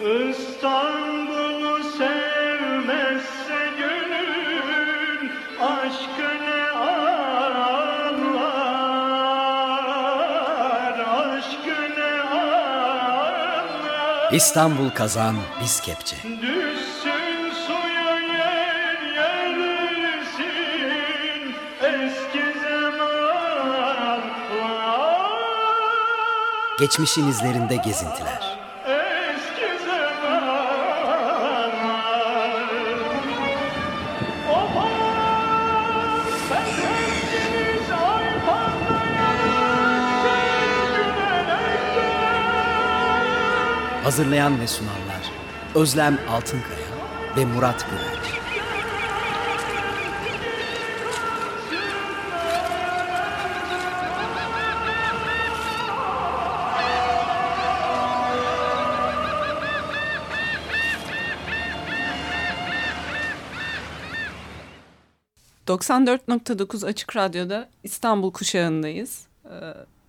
İstanbul'u sevmezse gönül aşkını ağlar, aşkını ağlar. İstanbul kazan biz kepçe. Düşsün suya yer yersin eski zamanlar. Geçmişin izlerinde gezintiler. Hazırlayan ve sunanlar Özlem Altınkaya ve Murat Güvenç. ...94.9 Açık Radyo'da İstanbul kuşağındayız. Ee,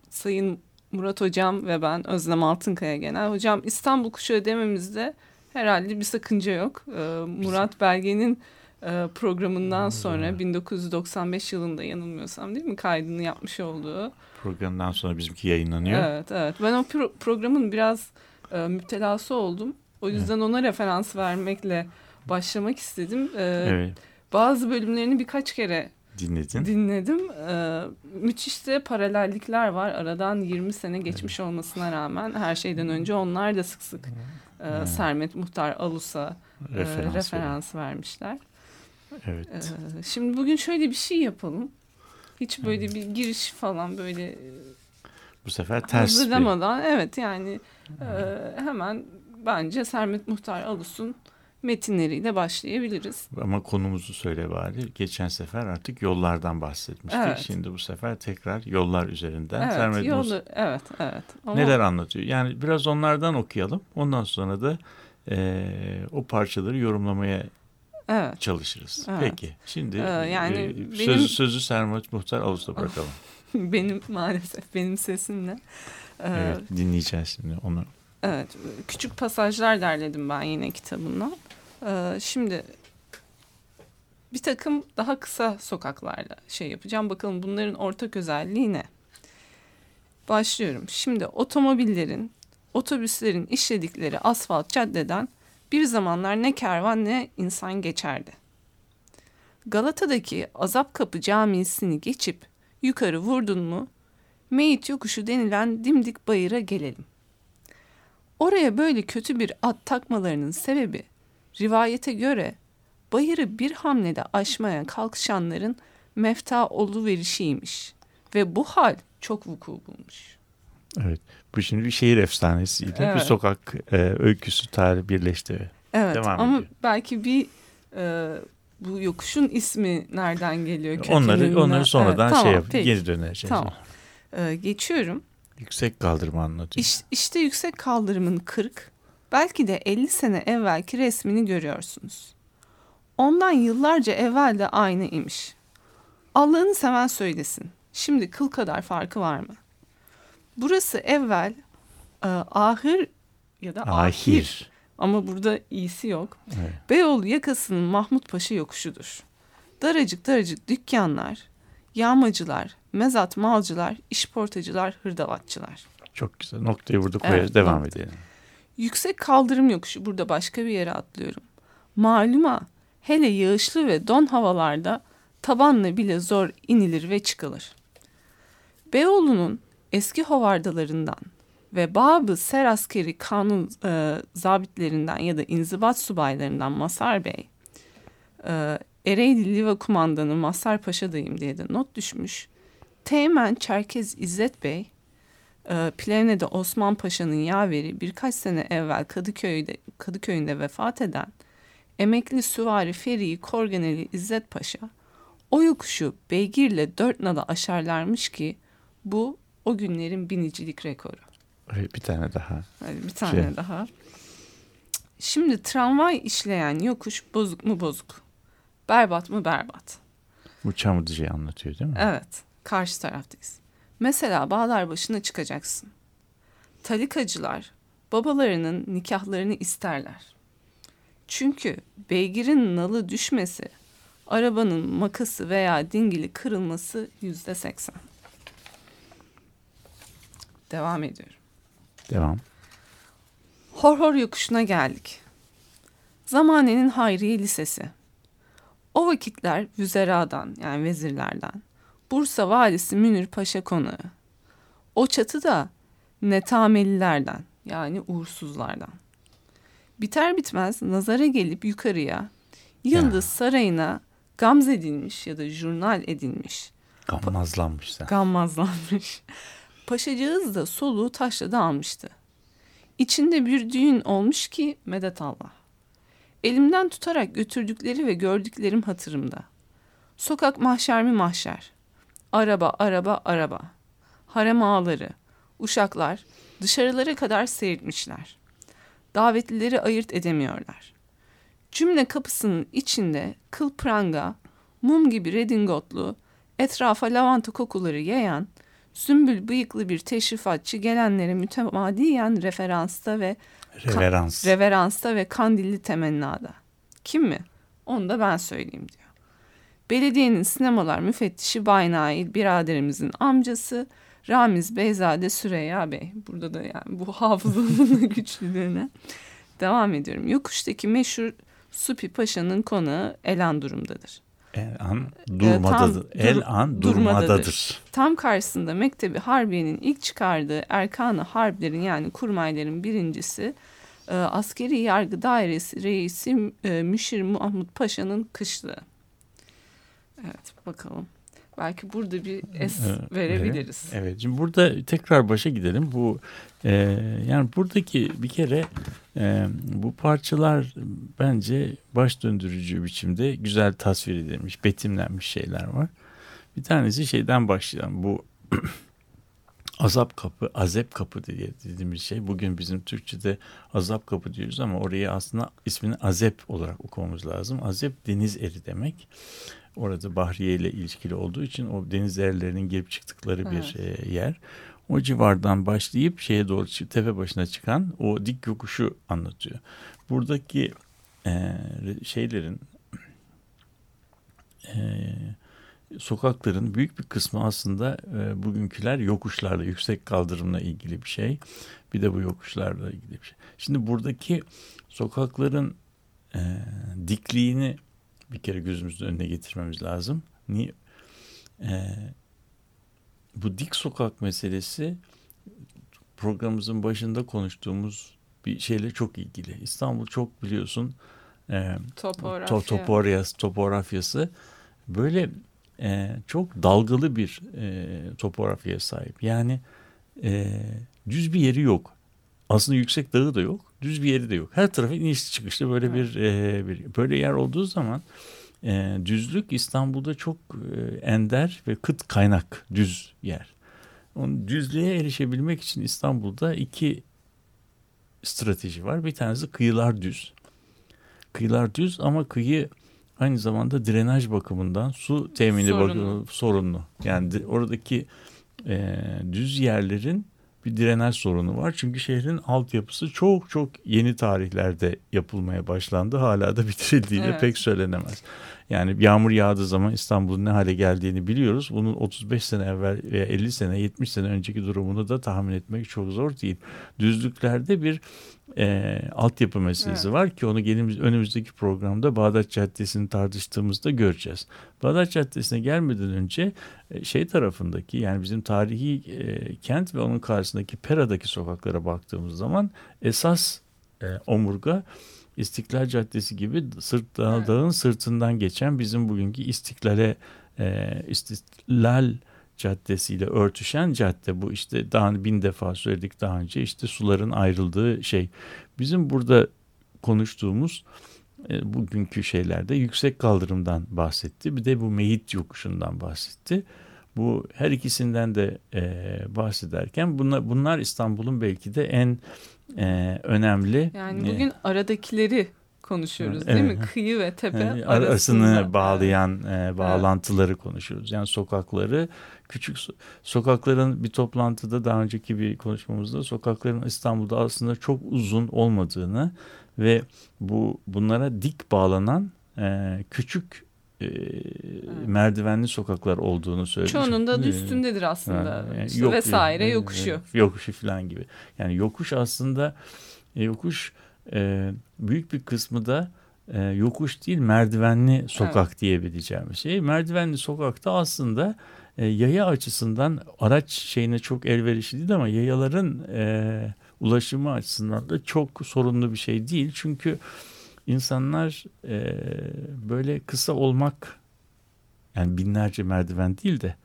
Sayın Murat Hocam ve ben Özlem Altınkaya Genel. Hocam İstanbul kuşağı dememizde herhalde bir sakınca yok. Ee, Murat Belge'nin e, programından sonra 1995 yılında yanılmıyorsam değil mi kaydını yapmış olduğu. Programdan sonra bizimki yayınlanıyor. Evet evet ben o pro- programın biraz e, müptelası oldum. O yüzden ona referans vermekle başlamak istedim. Ee, Evet. Bazı bölümlerini birkaç kere Dinledin. dinledim. Ee, müthiş de paralellikler var. Aradan 20 sene geçmiş olmasına rağmen her şeyden önce onlar da sık sık e, Sermet Muhtar Alus'a e, Referans referans, vermişler. evet. Ee, şimdi bugün şöyle bir şey yapalım. Hiç böyle bir giriş falan böyle e, Bu sefer ters bir. hazırlamadan evet yani e, hemen bence Sermet Muhtar Alus'un metinleriyle başlayabiliriz. Ama konumuzu söyle bari. Geçen sefer artık yollardan bahsetmiştik. Evet. Şimdi bu sefer tekrar yollar üzerinden. Evet, Sermet Mus- yolu, evet, evet. Ama- neler anlatıyor? Yani biraz onlardan okuyalım. Ondan sonra da eee, o parçaları yorumlamaya Evet. çalışırız. Evet. Peki. Şimdi Ee, yani eee, benim- sözü, sözü Sermet Muhtar Ağustos'a bırakalım. benim maalesef benim sesimle. Ee, evet, dinleyeceğiz şimdi onu. Evet, küçük pasajlar derledim ben yine kitabımdan. Ee, şimdi bir takım daha kısa sokaklarla şey yapacağım. Bakalım bunların ortak özelliği ne? Başlıyorum. Şimdi otomobillerin, otobüslerin işledikleri asfalt caddeden bir zamanlar ne kervan ne insan geçerdi. Galata'daki Azap Kapı Camisi'ni geçip yukarı vurdun mu Meyit yokuşu denilen dimdik bayıra gelelim. Oraya böyle kötü bir at takmalarının sebebi rivayete göre bayırı bir hamlede aşmaya kalkışanların mefta verişiymiş ve bu hal çok vuku bulmuş. Evet. Bu şimdi bir şehir efsanesiyle bir Evet. sokak e, öyküsü tarihi birleşti. Evet Devam ama ediyor. belki bir e, bu yokuşun ismi nereden geliyor? Onları onları sonradan Evet, şey tamam, yap peki. geri döneceğiz. Tamam. E, geçiyorum. Yüksek kaldırma anlatıyor. İş, işte yüksek kaldırımın 40, belki de 50 sene evvelki resmini görüyorsunuz. Ondan yıllarca evvel de aynı imiş. Allah'ını seven söylesin. Şimdi kıl kadar farkı var mı? Burası evvel e, ahır ya da ahir. Ahir. Ama burada iyisi yok. Evet. Beyoğlu yakasının Mahmut Paşa yokuşudur. Daracık daracık dükkanlar, yağmacılar, mezat malcılar, işportacılar, hırdavatçılar. Çok güzel. Noktayı koyarız. Evet, Devam nokta. edelim. Yüksek kaldırım yokuşu burada başka bir yere atlıyorum. Maluma hele yağışlı ve don havalarda tabanla bile zor inilir ve çıkılır. Beyoğlu'nun eski hovardalarından ve bazı ser askeri kanun e, zabitlerinden ya da inzibat subaylarından Masar Bey, e, Ereğli Liva Kumandanı Masar Paşa'dayım diye de not düşmüş. Teğmen Çerkez İzzet Bey, e, Plevne'de Osman Paşa'nın yaveri birkaç sene evvel Kadıköy'de Kadıköy'ünde vefat eden emekli süvari Feri'yi Korganeli İzzet Paşa o yokuşu beygirle dört nala aşarlarmış ki bu o günlerin binicilik rekoru. Bir tane daha. Hadi bir tane Şey. daha. Şimdi tramvay işleyen yokuş bozuk mu bozuk? Berbat mı berbat? Bu Çamlıca'yı anlatıyor değil mi? Evet, karşı taraftayız. Mesela bağlar başına çıkacaksın. Talikacılar babalarının nikahlarını isterler. Çünkü beygirin nalı düşmesi, arabanın makası veya dingili kırılması yüzde seksen. Devam ediyorum. Devam. Horhor yokuşuna geldik. Zamanenin Hayriye Lisesi. O vakitler vüzeradan yani vezirlerden. Bursa valisi Münir Paşa konağı. O çatı da netamelilerden yani uğursuzlardan. Biter bitmez nazara gelip yukarıya Yıldız Ya. Sarayı'na gamz edilmiş ya da jurnal edilmiş. Gammazlanmış sen. Gammazlanmış. Paşacığız da soluğu taşla almıştı. İçinde bir düğün olmuş ki medet Allah. Elimden tutarak götürdükleri ve gördüklerim hatırımda. Sokak mahşer mi mahşer. Araba, araba, araba. Harem ağaları, uşaklar dışarılara kadar seyretmişler. Davetlileri ayırt edemiyorlar. Cümle kapısının içinde kıl pranga, mum gibi redingotlu, etrafa lavanta kokuları yayan, sümbül bıyıklı bir teşrifatçı gelenlere mütemadiyen referansta ve Reverans. reveransta ve kandilli temennada. Kim mi? Onu da ben söyleyeyim diyor. Belediyenin sinemalar müfettişi Baynail biraderimizin amcası Ramiz Beyzade Süreyya Bey. Burada da yani bu hafızanın güçlülüğüne devam ediyorum. Yokuştaki meşhur Supi Paşa'nın konağı Elan durumdadır. El an durmadadır. dur- El an durmadadır. durmadadır. Tam karşısında Mektebi Harbiye'nin ilk çıkardığı Erkan-ı Harplerin yani kurmayların birincisi e, Askeri Yargı Dairesi Reisi e, Müşir Mahmut Paşa'nın kışlığı. Evet bakalım. Belki burada bir es Evet, verebiliriz. Evet, evet. Şimdi burada tekrar başa gidelim. Bu e, yani buradaki bir kere e, bu parçalar bence baş döndürücü biçimde güzel tasvir edilmiş, betimlenmiş şeyler var. Bir tanesi şeyden başlayalım. Bu azap kapı, azep kapı diye dediğimiz şey. Bugün bizim Türkçe'de azap kapı diyoruz ama oraya aslında ismini azep olarak okumamız lazım. Azep deniz eri demek. Orada Bahriye ile ilişkili olduğu için o deniz erlerinin girip çıktıkları bir e, yer. O civardan başlayıp şeye doğru tepe başına çıkan o dik yokuşu anlatıyor. Buradaki e, şeylerin e, sokakların büyük bir kısmı aslında e, bugünküler yokuşlarla, yüksek kaldırımla ilgili bir şey. Bir de bu yokuşlarla ilgili bir şey. Şimdi buradaki sokakların e, dikliğini bir kere gözümüzün önüne getirmemiz lazım. Niye? E, bu dik sokak meselesi programımızın başında konuştuğumuz bir şeyle çok ilgili. İstanbul çok biliyorsun e, Topografya. to- topografyası, topografyası böyle e, çok dalgalı bir e, topografyaya sahip. Yani e, düz bir yeri yok. Aslında yüksek dağı da yok. Düz bir yeri de yok. Her tarafı inişli çıkışlı böyle bir, e, bir böyle yer olduğu zaman e, düzlük İstanbul'da çok e, ender ve kıt kaynak düz yer. Onun düzlüğe erişebilmek için İstanbul'da iki strateji var. Bir tanesi kıyılar düz. Kıyılar düz ama kıyı aynı zamanda drenaj bakımından su temini Sorunlu. bakımından sorunlu. Yani oradaki e, düz yerlerin bir drenaj sorunu var. Çünkü şehrin altyapısı çok çok yeni tarihlerde yapılmaya başlandı. Hala da bitirildiği de Evet. pek söylenemez. Yani yağmur yağdığı zaman İstanbul'un ne hale geldiğini biliyoruz. Bunun 35 sene evvel veya 50 sene 70 sene önceki durumunu da tahmin etmek çok zor değil. Düzlüklerde bir e, altyapı meselesi Evet. var ki onu gelimiz, önümüzdeki programda Bağdat Caddesi'ni tartıştığımızda göreceğiz. Bağdat Caddesi'ne gelmeden önce e, şey tarafındaki yani bizim tarihi e, kent ve onun karşısındaki Pera'daki sokaklara baktığımız zaman esas e, omurga İstiklal Caddesi gibi sırt dağ- Evet. dağın sırtından geçen bizim bugünkü İstiklal'e e, İstiklal Caddesi ile örtüşen cadde bu işte daha bin defa söyledik daha önce işte suların ayrıldığı şey. Bizim burada konuştuğumuz e, bugünkü şeylerde yüksek kaldırımdan bahsetti. Bir de bu meyit yokuşundan bahsetti. Bu her ikisinden de e, bahsederken bunlar, bunlar İstanbul'un belki de en e, önemli. Yani e, bugün aradakileri konuşuyoruz değil mi? Kıyı ve tepe Yani arasında. arasını bağlayan e, bağlantıları konuşuyoruz. Yani sokakları küçük so- sokakların bir toplantıda daha önceki bir konuşmamızda sokakların İstanbul'da aslında çok uzun olmadığını ve bu bunlara dik bağlanan e, küçük e, merdivenli sokaklar olduğunu söylemiş. Çoğunun da üstündedir aslında. Yani İşte yok- vesaire yokuşu. Yokuşu falan gibi. Yani yokuş aslında e, yokuş e, büyük bir kısmı da e, yokuş değil merdivenli sokak diyebileceğimiz şey. Merdivenli sokakta aslında e, yaya açısından araç şeyine çok elverişli değil ama yayaların e, ulaşımı açısından da çok sorunlu bir şey değil. Çünkü insanlar e, böyle kısa olmak yani binlerce merdiven değil de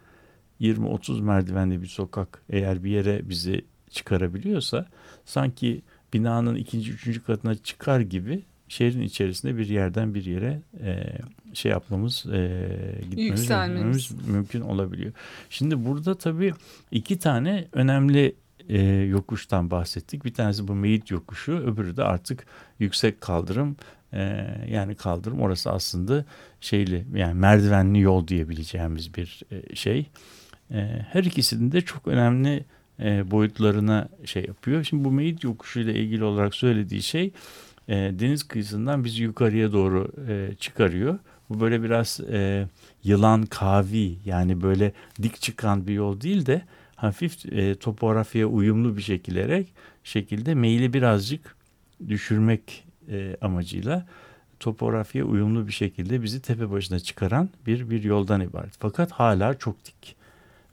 20-30 merdivenli bir sokak eğer bir yere bizi çıkarabiliyorsa sanki binanın ikinci, üçüncü katına çıkar gibi şehrin içerisinde bir yerden bir yere e, şey yapmamız, e, gitmemiz, Yükselmemiz. mümkün olabiliyor. Şimdi burada tabii iki tane önemli e, yokuştan bahsettik. Bir tanesi bu Meyit yokuşu, öbürü de artık yüksek kaldırım. E, yani kaldırım orası aslında şeyli yani merdivenli yol diyebileceğimiz bir e, şey. E, her ikisinin de çok önemli e, boyutlarına şey yapıyor. Şimdi bu Meyit yokuşu ile ilgili olarak söylediği şey e, deniz kıyısından bizi yukarıya doğru e, çıkarıyor. Bu böyle biraz yılan kavi yani böyle dik çıkan bir yol değil de hafif e, topografya uyumlu bir şekilde şekilde meyli birazcık düşürmek amacıyla topografya uyumlu bir şekilde bizi tepe başına çıkaran bir bir yoldan ibaret. Fakat hala çok dik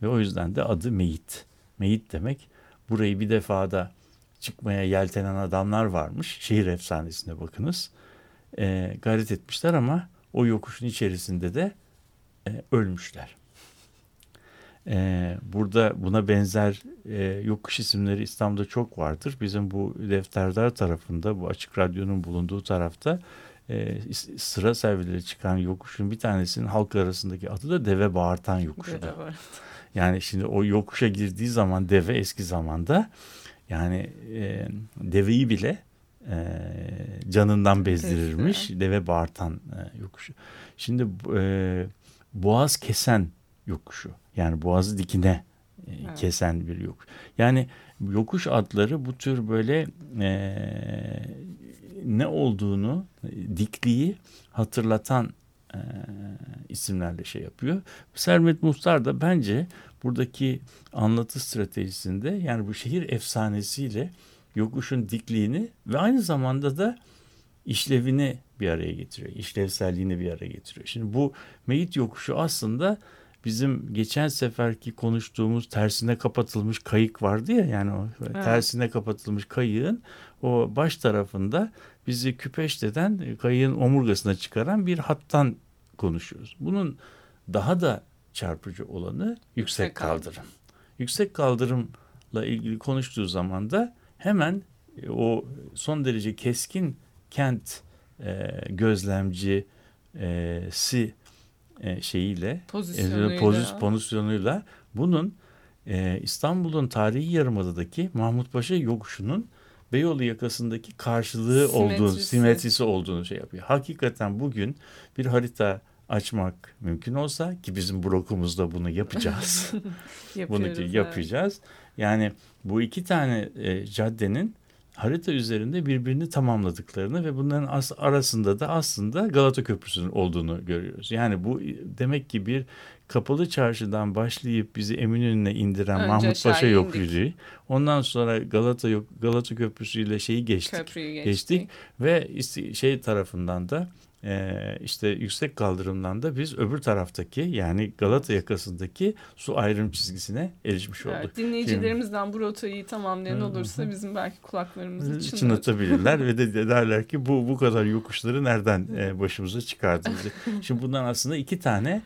ve o yüzden de adı meyit. Meyit demek burayı bir defada çıkmaya yeltenen adamlar varmış. Şehir efsanesine bakınız. E, gayret etmişler ama o yokuşun içerisinde de e, ölmüşler. E, burada buna benzer e, yokuş isimleri İstanbul'da çok vardır. Bizim bu defterdar tarafında, bu açık radyonun bulunduğu tarafta e, sıra servileri çıkan yokuşun bir tanesinin halk arasındaki adı da Deve Bağırtan Yokuşu. Bağırtan. Yani şimdi o yokuşa girdiği zaman deve eski zamanda yani e, deveyi bile e, canından bezdirirmiş. Bezdiren. Deve bağırtan e, yokuşu. Şimdi e, boğaz kesen yokuşu. Yani boğazı dikine e, Evet. kesen bir yokuş. Yani yokuş adları bu tür böyle e, ne olduğunu, dikliği hatırlatan e, isimlerle şey yapıyor. Sermet Muhtar da bence buradaki anlatı stratejisinde yani bu şehir efsanesiyle yokuşun dikliğini ve aynı zamanda da işlevini bir araya getiriyor. İşlevselliğini bir araya getiriyor. Şimdi bu meyit yokuşu aslında bizim geçen seferki konuştuğumuz tersine kapatılmış kayık vardı ya yani o Evet. tersine kapatılmış kayığın o baş tarafında bizi Küpeşte'den kayığın omurgasına çıkaran bir hattan konuşuyoruz. Bunun daha da çarpıcı olanı yüksek kaldırım. Yüksek kaldırımla ilgili konuştuğu zaman da hemen e, o son derece keskin kent e, gözlemci e, si e, şeyiyle Pozisyonuyla. e, poz- pozisyonuyla bunun e, İstanbul'un tarihi yarımadadaki Mahmutpaşa yokuşunun Beyoğlu yakasındaki karşılığı olduğunu, Simetrisi. simetrisi olduğunu şey yapıyor. Hakikaten bugün bir harita açmak mümkün olsa ki bizim blokumuzda bunu yapacağız. bunu ki evet. yapacağız. Yani bu iki tane e, caddenin harita üzerinde birbirini tamamladıklarını ve bunların as- arasında da aslında Galata Köprüsü'nün olduğunu görüyoruz. Yani bu demek ki bir kapalı çarşıdan başlayıp bizi Eminönü'ne indiren Önce Mahmut Paşa aşağı yok indik. yürüyü. Ondan sonra Galata yok Galata Köprüsü ile şeyi geçtik. Köprüyü geçtik. geçtik ve şey tarafından da e, işte yüksek kaldırımdan da biz öbür taraftaki yani Galata yakasındaki su ayrım çizgisine erişmiş olduk. Evet, dinleyicilerimizden bu rotayı tamamlayan olursa bizim belki kulaklarımızı çınlar. çınlatabilirler ve de derler ki bu bu kadar yokuşları nereden e, başımıza çıkardınız? Şimdi bundan aslında iki tane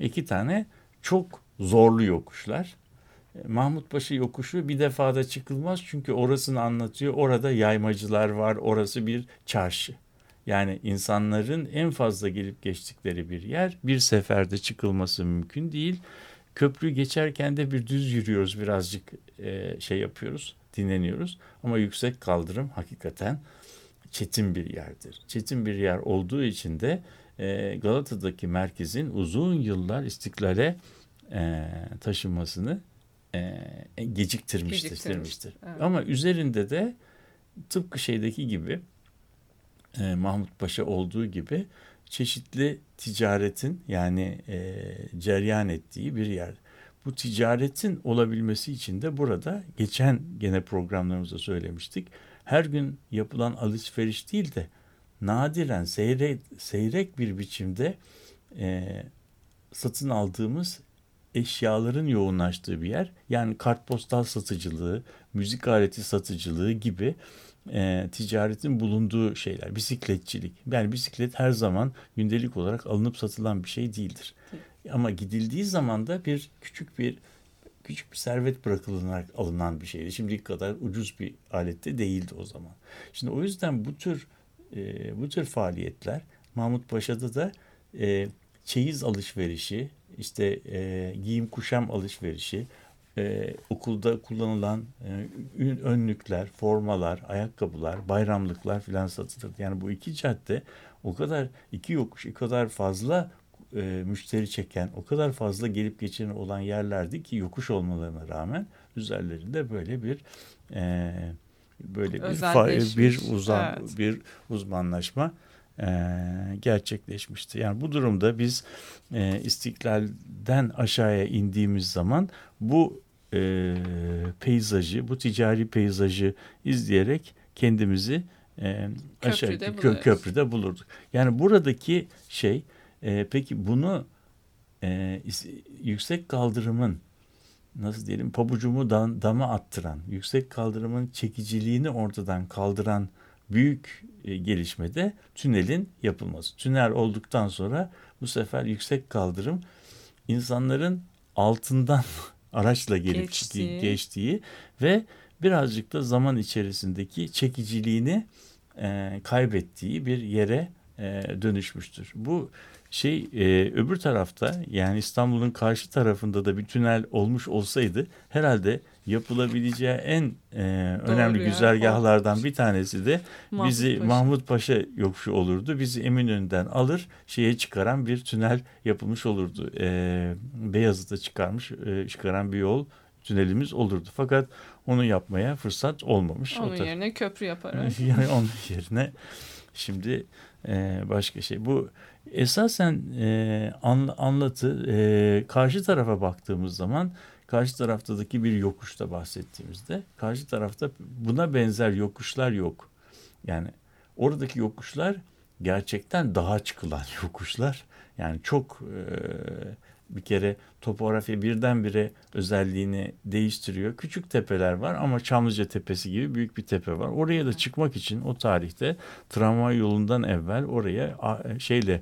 iki tane çok zorlu yokuşlar. E, Mahmutpaşa yokuşu bir defada çıkılmaz çünkü orasını anlatıyor. Orada yaymacılar var. Orası bir çarşı. Yani insanların en fazla gelip geçtikleri bir yer. Bir seferde çıkılması mümkün değil. Köprü geçerken de bir düz yürüyoruz birazcık e, şey yapıyoruz dinleniyoruz. Ama yüksek kaldırım hakikaten çetin bir yerdir. Çetin bir yer olduğu için de e, Galata'daki merkezin uzun yıllar istiklale e, taşınmasını e, geciktirmiştir. Geciktirmiştir, evet. Ama üzerinde de tıpkı şeydeki gibi e, Mahmut Paşa olduğu gibi çeşitli ticaretin yani e, ceryan ettiği bir yer. Bu ticaretin olabilmesi için de burada geçen gene programlarımızda söylemiştik. Her gün yapılan alışveriş değil de nadiren seyrek, seyrek bir biçimde e, satın aldığımız eşyaların yoğunlaştığı bir yer. Yani kartpostal satıcılığı, müzik aleti satıcılığı gibi e, ticaretin bulunduğu şeyler. Bisikletçilik. Yani bisiklet her zaman gündelik olarak alınıp satılan bir şey değildir. Ama gidildiği zaman da bir küçük bir küçük bir servet bırakılarak alınan bir şeydi. Şimdiki kadar ucuz bir alette değildi o zaman. Şimdi o yüzden bu tür e, bu tür faaliyetler Mahmut Paşa'da da e, çeyiz alışverişi, işte e, giyim kuşam alışverişi, e, okulda kullanılan e, önlükler, formalar, ayakkabılar, bayramlıklar filan satılır. Yani bu iki cadde o kadar iki yokuş, o kadar fazla e, müşteri çeken, o kadar fazla gelip geçen olan yerlerdi ki yokuş olmalarına rağmen üzerlerinde böyle bir e, böyle bir bir uzan evet. bir uzmanlaşma e, gerçekleşmişti. Yani bu durumda biz e, istiklalden aşağıya indiğimiz zaman bu e, peyzajı, bu ticari peyzajı izleyerek kendimizi e, aşağı kö, köprüde bulurduk. Yani buradaki şey e, peki bunu e, yüksek kaldırımın nasıl diyelim pabucumu dan, dama attıran, yüksek kaldırımın çekiciliğini ortadan kaldıran büyük e, gelişmede tünelin yapılması. Tünel olduktan sonra bu sefer yüksek kaldırım insanların altından araçla gelip Geçti. geçtiği ve birazcık da zaman içerisindeki çekiciliğini e, kaybettiği bir yere e, dönüşmüştür. Bu şey e, öbür tarafta yani İstanbul'un karşı tarafında da bir tünel olmuş olsaydı herhalde yapılabileceği en e, önemli yani, güzergahlardan bir tanesi de Mahmut bizi Paşa. Mahmut Paşa yokuşu olurdu. Bizi Eminönü'nden alır şeye çıkaran bir tünel yapılmış olurdu. E, Beyazıt'a çıkarmış e, çıkaran bir yol tünelimiz olurdu. Fakat onu yapmaya fırsat olmamış. Onun o yerine köprü yaparız. yani onun yerine şimdi e, başka şey. Bu esasen e, anlatı e, karşı tarafa baktığımız zaman karşı taraftaki bir yokuşta bahsettiğimizde karşı tarafta buna benzer yokuşlar yok. Yani oradaki yokuşlar gerçekten daha çıkılan yokuşlar. Yani çok e, bir kere topografya birdenbire özelliğini değiştiriyor. Küçük tepeler var ama Çamlıca Tepesi gibi büyük bir tepe var. Oraya da çıkmak için o tarihte tramvay yolundan evvel oraya şeyle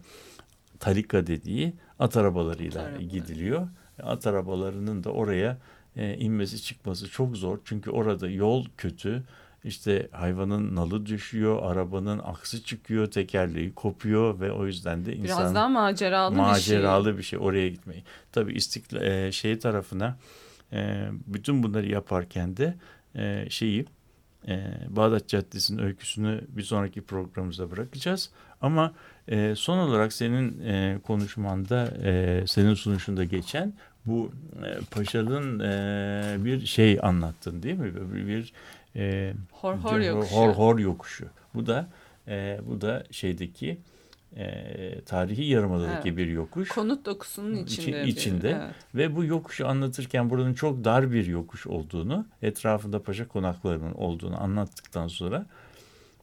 talika dediği at arabalarıyla Arabalar. gidiliyor. At arabalarının da oraya e, inmesi çıkması çok zor. Çünkü orada yol kötü. İşte hayvanın nalı düşüyor, arabanın aksı çıkıyor, tekerleği kopuyor ve o yüzden de insan biraz daha maceralı, maceralı bir şey. bir şey oraya gitmeyi. Tabii istiklal e, şey tarafına e, bütün bunları yaparken de e, şeyi e, Bağdat Caddesi'nin öyküsünü bir sonraki programımıza bırakacağız. Ama e, son olarak senin e, konuşmanda, e, senin sunuşunda geçen bu e, Paşa'nın e, bir şey anlattın değil mi? Bir, bir e, hor hor yokuşu. Hor hor yokuşu. Bu da e, bu da şeydeki e, tarihi yarımadadaki evet. bir yokuş. Konut dokusunun içinde. içinde. Bir, evet. Ve bu yokuşu anlatırken buranın çok dar bir yokuş olduğunu, etrafında paşa konaklarının olduğunu anlattıktan sonra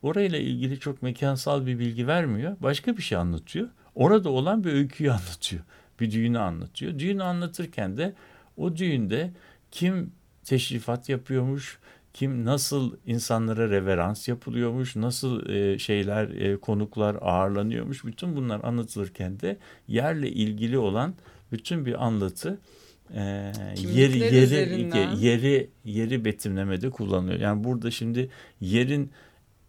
orayla ilgili çok mekansal bir bilgi vermiyor. Başka bir şey anlatıyor. Orada olan bir öyküyü anlatıyor. Bir düğünü anlatıyor. Düğünü anlatırken de o düğünde kim teşrifat yapıyormuş, kim nasıl insanlara reverans yapılıyormuş, nasıl e, şeyler e, konuklar ağırlanıyormuş. Bütün bunlar anlatılırken de yerle ilgili olan bütün bir anlatı e, yeri yeri yeri yeri betimlemede kullanılıyor. Yani burada şimdi yerin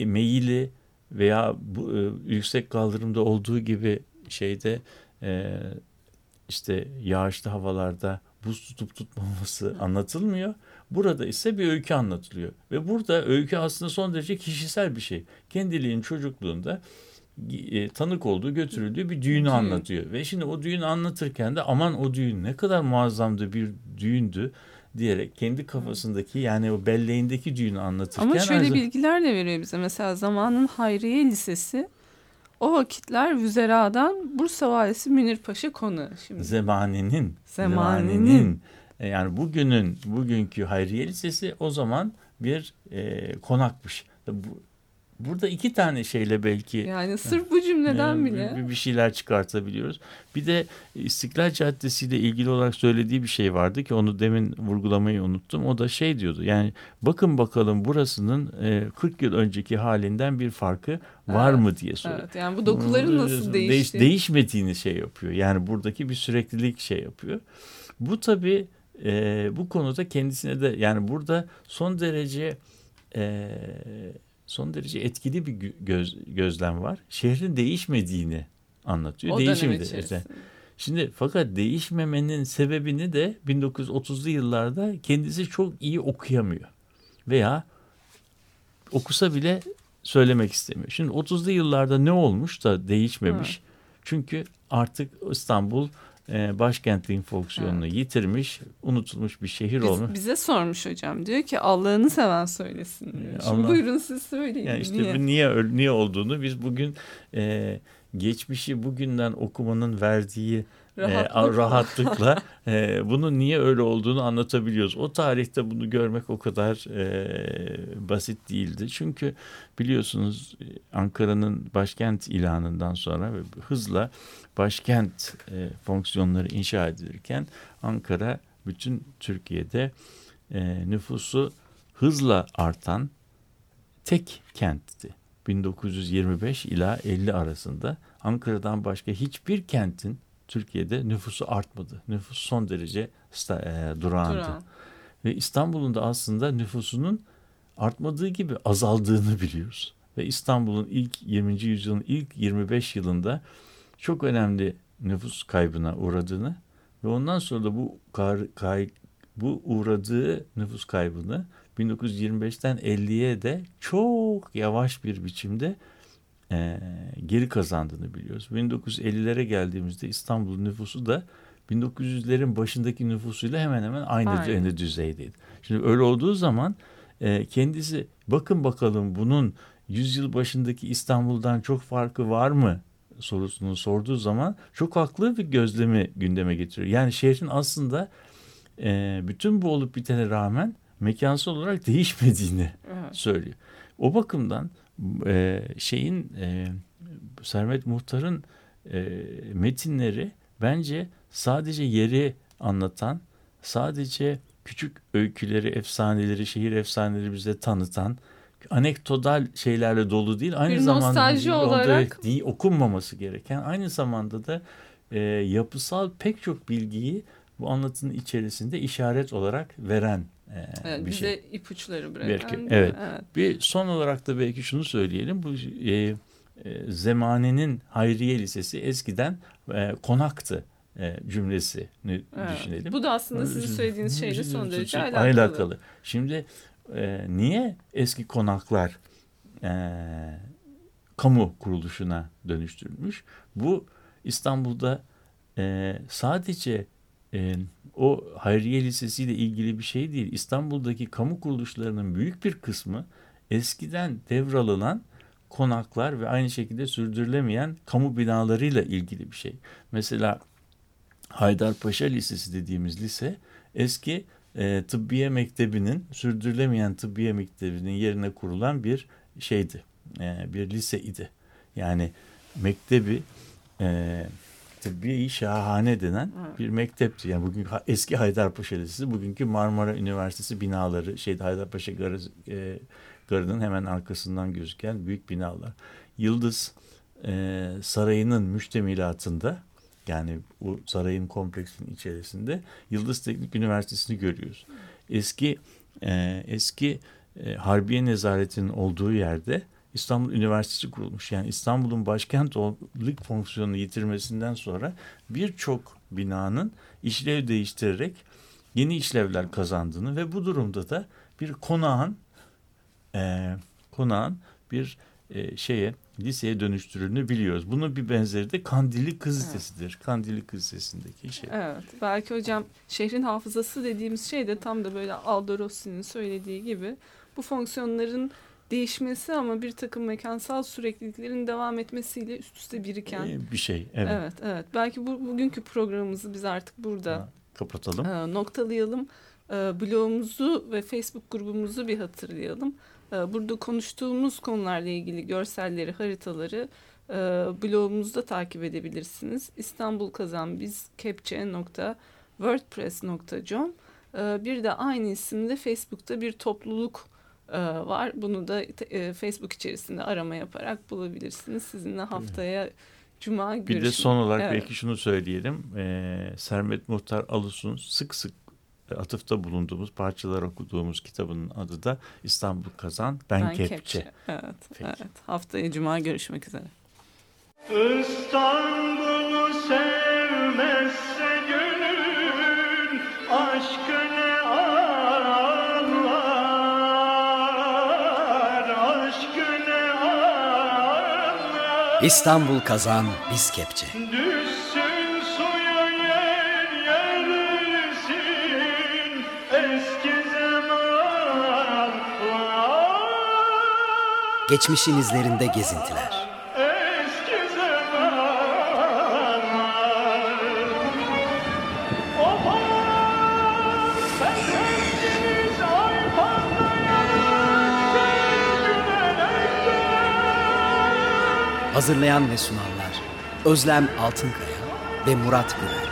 meyili veya bu e, yüksek kaldırımda olduğu gibi şeyde e, işte yağışlı havalarda buz tutup tutmaması anlatılmıyor. Burada ise bir öykü anlatılıyor. Ve burada öykü aslında son derece kişisel bir şey. Kendiliğin çocukluğunda e, tanık olduğu götürüldüğü bir düğünü Düğün. anlatıyor. Ve şimdi o düğünü anlatırken de aman o düğün ne kadar muazzamdı bir düğündü diyerek kendi kafasındaki yani o belleğindeki düğünü anlatırken Ama şöyle aynı- bilgiler de veriyor bize. Mesela zamanın Hayriye Lisesi o vakitler Vüzera'dan Bursa Valisi Münir Paşa konu. Şimdi Zemanenin. zemanenin e, yani bugünün bugünkü Hayriye Lisesi o zaman bir e, konakmış. Bu, burada iki tane şeyle belki yani sırf bu cümleden e, bile bir, bir şeyler çıkartabiliyoruz. Bir de İstiklal Caddesi ile ilgili olarak söylediği bir şey vardı ki onu demin vurgulamayı unuttum. O da şey diyordu. Yani bakın bakalım burasının e, 40 yıl önceki halinden bir farkı var Evet, mı diye soruyor. evet yani bu dokuların nasıl Değiş- değişti? değişmediğini şey yapıyor. Yani buradaki bir süreklilik şey yapıyor. Bu tabii e, bu konuda kendisine de yani burada son derece e, son derece etkili bir gö- göz, gözlem var. Şehrin değişmediğini anlatıyor. o içerisinde. Şimdi fakat değişmemenin sebebini de 1930'lu yıllarda kendisi çok iyi okuyamıyor. Veya okusa bile söylemek istemiyor. Şimdi 30'lu yıllarda ne olmuş da değişmemiş? Çünkü artık İstanbul e, başkentliğin fonksiyonunu yitirmiş, unutulmuş bir şehir Biz- olmuş. bize sormuş hocam. Diyor ki Allah'ını seven söylesin diyor. Şimdi Allah- buyurun siz söyleyin. Yani işte Niye? bu niye niye olduğunu biz bugün e, geçmişi bugünden okumanın verdiği e, Rahatlıkla. rahatlıkla e, bunun niye öyle olduğunu anlatabiliyoruz. O tarihte bunu görmek o kadar e, basit değildi. Çünkü biliyorsunuz e, Ankara'nın başkent ilanından sonra ve hızla başkent e, fonksiyonları inşa edilirken Ankara bütün Türkiye'de e, nüfusu hızla artan tek kentti. 1925 ila 50 arasında Ankara'dan başka hiçbir kentin Türkiye'de nüfusu artmadı. Nüfus son derece sta- e, durağandı. Duran. Ve İstanbul'un da aslında nüfusunun artmadığı gibi azaldığını biliyoruz. Ve İstanbul'un ilk 20. yüzyılın ilk 25 yılında çok önemli nüfus kaybına uğradığını ve ondan sonra da bu kar, kay, bu uğradığı nüfus kaybını 1925'ten 50'ye de çok yavaş bir biçimde e, geri kazandığını biliyoruz. 1950'lere geldiğimizde İstanbul'un nüfusu da 1900'lerin başındaki nüfusuyla hemen hemen aynı, Aynı. düzeydeydi. Şimdi öyle olduğu zaman e, kendisi bakın bakalım bunun 100 yıl başındaki İstanbul'dan çok farkı var mı sorusunu sorduğu zaman çok haklı bir gözlemi gündeme getiriyor. Yani şehrin aslında e, bütün bu olup bitene rağmen mekansal olarak değişmediğini Evet. söylüyor. O bakımdan e, şeyin e, Sermet Muhtar'ın e, metinleri bence sadece yeri anlatan, sadece küçük öyküleri, efsaneleri, şehir efsaneleri bize tanıtan, anekdotal şeylerle dolu değil. Aynı Bir zamanda nostalji olarak- değil, okunmaması gereken. Aynı zamanda da e, yapısal pek çok bilgiyi bu anlatının içerisinde işaret olarak veren e, Evet, bir bize şey. ipuçları bırakan. Belki, mi? evet. Bir son olarak da belki şunu söyleyelim. Bu e, e, Zemane'nin Hayriye Lisesi eskiden e, konaktı e, cümlesini Evet. düşünelim. Bu da aslında sizin söylediğiniz şeyle son derece alakalı. alakalı. Şimdi e, niye eski konaklar e, kamu kuruluşuna dönüştürülmüş? Bu İstanbul'da e, sadece e, o Hayriye Lisesi ile ilgili bir şey değil. İstanbul'daki kamu kuruluşlarının büyük bir kısmı eskiden devralınan konaklar ve aynı şekilde sürdürülemeyen kamu binalarıyla ilgili bir şey. Mesela Haydarpaşa Lisesi dediğimiz lise eski e, tıbbiye mektebinin sürdürülemeyen tıbbiye mektebinin yerine kurulan bir şeydi. E, bir lise idi. Yani mektebi e, tıbbiye şahane denen Evet. bir mektepti. Yani bugün eski Haydarpaşa Lisesi, bugünkü Marmara Üniversitesi binaları, şeyde Haydarpaşa Garı, e, Garı'nın hemen arkasından gözüken büyük binalar. Yıldız e, Sarayı'nın müştemilatında yani bu sarayın kompleksinin içerisinde Yıldız Teknik Üniversitesi'ni görüyoruz. Eski e, eski e, Harbiye Nezaretinin olduğu yerde İstanbul Üniversitesi kurulmuş. Yani İstanbul'un başkentlik fonksiyonunu yitirmesinden sonra birçok binanın işlev değiştirerek yeni işlevler kazandığını ve bu durumda da bir konağın e, konağın bir e, şeye liseye dönüştürüldüğünü biliyoruz. Bunun bir benzeri de Kandilli Kız Lisesi'dir. Kandilli Kız Lisesi'ndeki şey. Evet. Belki hocam şehrin hafızası dediğimiz şey de tam da böyle Aldo Rossi'nin söylediği gibi bu fonksiyonların değişmesi ama bir takım mekansal sürekliliklerin devam etmesiyle üst üste biriken. E, bir şey. Evet. Evet, evet. Belki bu, bugünkü programımızı biz artık burada Ha, Kapatalım. e, noktalayalım. E, blogumuzu ve Facebook grubumuzu bir hatırlayalım. E, burada konuştuğumuz konularla ilgili görselleri, haritaları e, blogumuzda takip edebilirsiniz. İstanbul Kazan Biz kepçe.wordpress.com e, Bir de aynı isimde Facebook'ta bir topluluk e, var. Bunu da e, Facebook içerisinde arama yaparak bulabilirsiniz. Sizinle haftaya Cuma Bir görüşmek. de son olarak Evet. belki şunu söyleyelim. Ee, Sermet Muhtar Alus'un sık sık atıfta bulunduğumuz, parçalar okuduğumuz kitabının adı da İstanbul Kazan, Ben, Kepçe. Evet, Peki. evet. Haftaya Cuma görüşmek üzere. İstanbul'u sevmezse gönül aşkı İstanbul kazan biz kepçe. Geçmişin izlerinde gezintiler. Hazırlayan ve sunanlar Özlem Altınkaya ve Murat Güvenç.